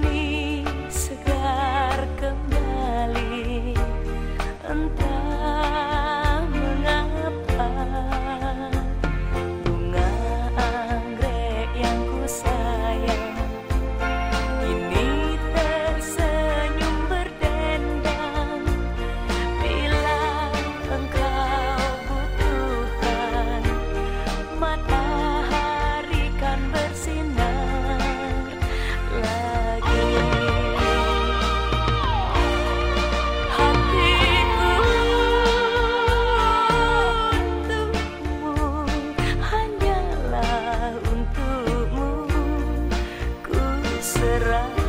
need. right.